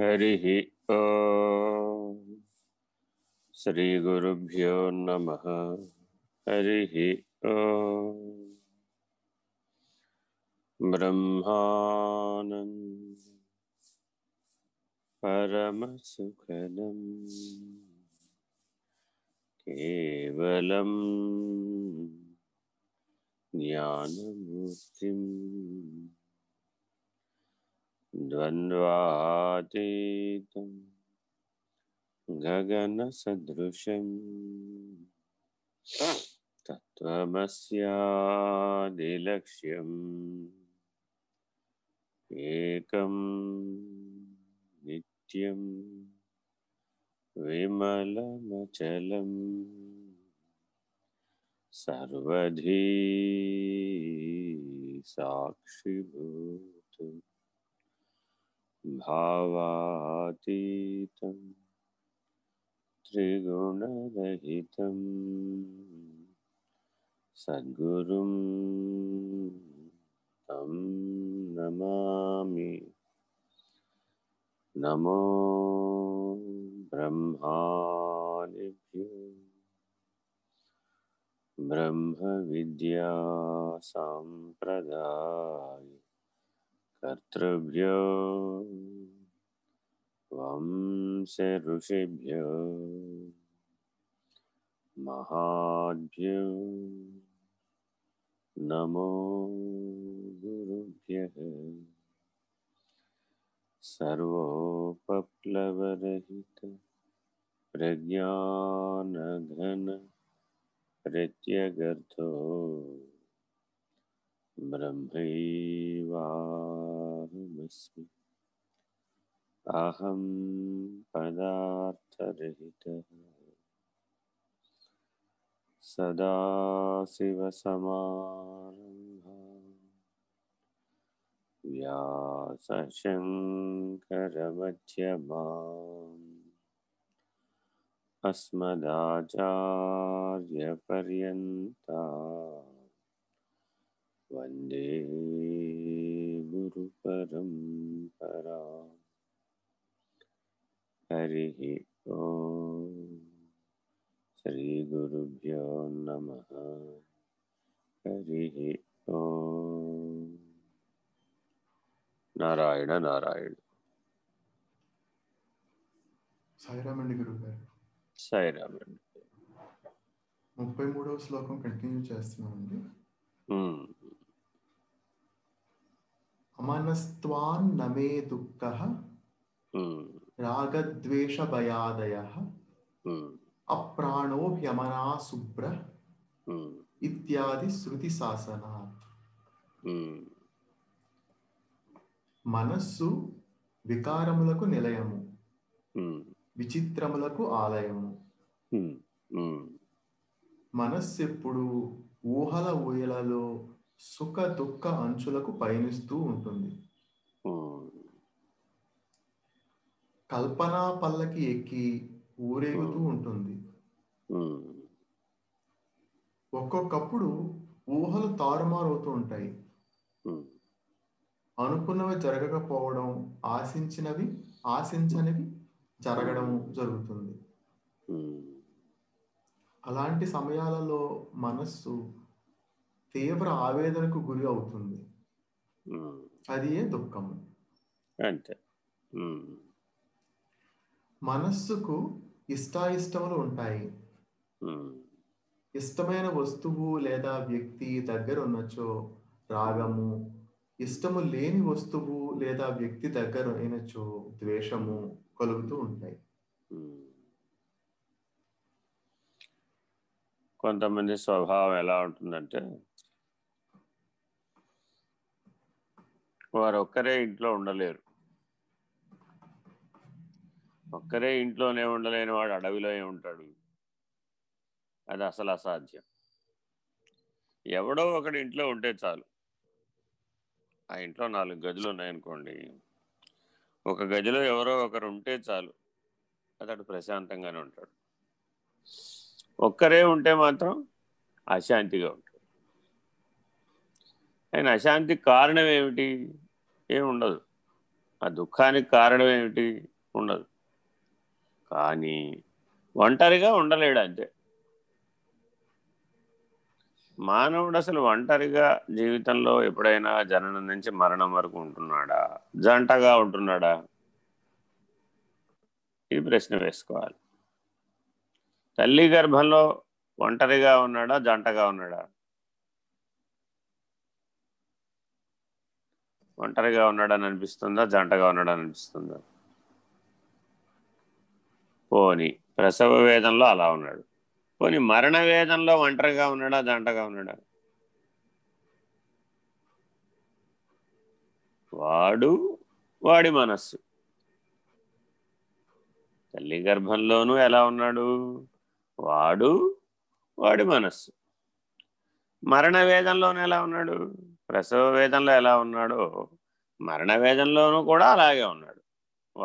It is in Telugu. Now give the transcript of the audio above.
हरिः श्रीगुरुभ्यो नमः। हरिः ॐ ब्रह्मानन्द परमसुखदम्। केवलं ज्ञानमूर्तिम्। द्वन्द्वातीतं गगनसदृशम् तत्त्वमस्यादिलक्ष्यम् एकं नित्यं विमलमचलम् सर्वधी साक्षिभूतम् भावातीतं त्रिगुणरहितं सद्गुरुं तं नमामि। नमो ब्रह्मादिभ्यो ब्रह्मविद्यासाम्प्रदाय कर्तृभ्यो वंश ऋषिभ्यो महाभ्यो नमो गुरुभ्यः सर्वोपप्लवरहित प्रज्ञानघन प्रत्यगर्थो ब्रह्मैवाहमस्मि। अहं पदार्थरहितः सदाशिवसमारम्भा व्यासशङ्करमध्यमाम् अस्मदाचार्यपर्यन्ता वन्दे गुरुपरम्परा हरिः ॐ श्रीगुरुभ्यो नमः हरिः ॐ నారాయణ నారాయణ సాయిరామండి గురువు గారు సాయిరామండి ముప్పై మూడవ శ్లోకం కంటిన్యూ చేస్తున్నామండి ఉమ్, అమనస్త్వాన్ నమే దుఃఖ రాగద్వేష భయాదయ ఉమ్, అప్రాణో హ్యమనా శుభ్ర ఇత్యాది శృతి శాసనాత్ మనస్సు వికారములకు నిలయము విచిత్రములకు ఆలయము మనస్సు ఎప్పుడు ఊహల ఊయలలో సుఖ దుఃఖ అంచులకు పయనిస్తూ ఉంటుంది. కల్పనా పల్లకి ఎక్కి ఊరేగుతూ ఉంటుంది. ఒక్కొక్కప్పుడు ఊహలు తారుమారవుతూ ఉంటాయి. అనుకున్నవి జరగకపోవడం ఆశించినవి ఆశించనివి జరగడం జరుగుతుంది. అలాంటి సమయాలలో మనస్సు తీవ్ర ఆవేదనకు గురి అవుతుంది. అది ఏ దుఃఖము అంతే. మనస్సుకు ఇష్టాయిష్టములు ఉంటాయి. ఇష్టమైన వస్తువు లేదా వ్యక్తి దగ్గర ఉన్నచో రాగము ఇష్టము లేని వస్తువు లేదా వ్యక్తి దగ్గర అయినచో ద్వేషము కలుగుతూ ఉంటాయి. కొంతమంది స్వభావం ఎలా ఉంటుందంటే వారు ఒక్కరే ఇంట్లో ఉండలేరు. ఒక్కరే ఇంట్లోనే ఉండలేని వాడు అడవిలో ఉంటాడు? అది అసలు అసాధ్యం. ఎవడో ఒకడు ఇంట్లో ఉంటే చాలు. ఆ ఇంట్లో నాలుగు గదులు ఉన్నాయనుకోండి. ఒక గదిలో ఎవరో ఒకరు ఉంటే చాలు. అతడు ప్రశాంతంగానే ఉంటాడు. ఒక్కరే ఉంటే మాత్రం అశాంతిగా ఉంటాడు. ఆయన అశాంతికి కారణం ఏమిటి? ఏమి ఉండదు ఆ దుఃఖానికి కారణం ఏమిటి? ఉండదు. కానీ ఒంటరిగా ఉండలేడు అంతే. మానవుడు అసలు ఒంటరిగా జీవితంలో ఎప్పుడైనా జననం నుంచి మరణం వరకు ఉంటున్నాడా? జంటగా ఉంటున్నాడా? ఈ ప్రశ్న వేసుకోవాలి. తల్లి గర్భంలో ఒంటరిగా ఉన్నాడా? జంటగా ఉన్నాడా? ఒంటరిగా ఉన్నాడని అనిపిస్తుందా? జంటగా ఉన్నాడని అనిపిస్తుందా? పోని ప్రసవ వేదంలో అలా ఉన్నాడు. పోని మరణ వేదంలో ఒంటరిగా ఉన్నాడా? జంటగా ఉన్నాడా? వాడు వాడి మనస్సు. తల్లి గర్భంలోనూ ఎలా ఉన్నాడు? వాడు వాడి మనస్సు. మరణ వేదంలోనూ ఎలా ఉన్నాడు? ప్రసవ వేదంలో ఎలా ఉన్నాడో మరణ వేదంలోనూ కూడా అలాగే ఉన్నాడు.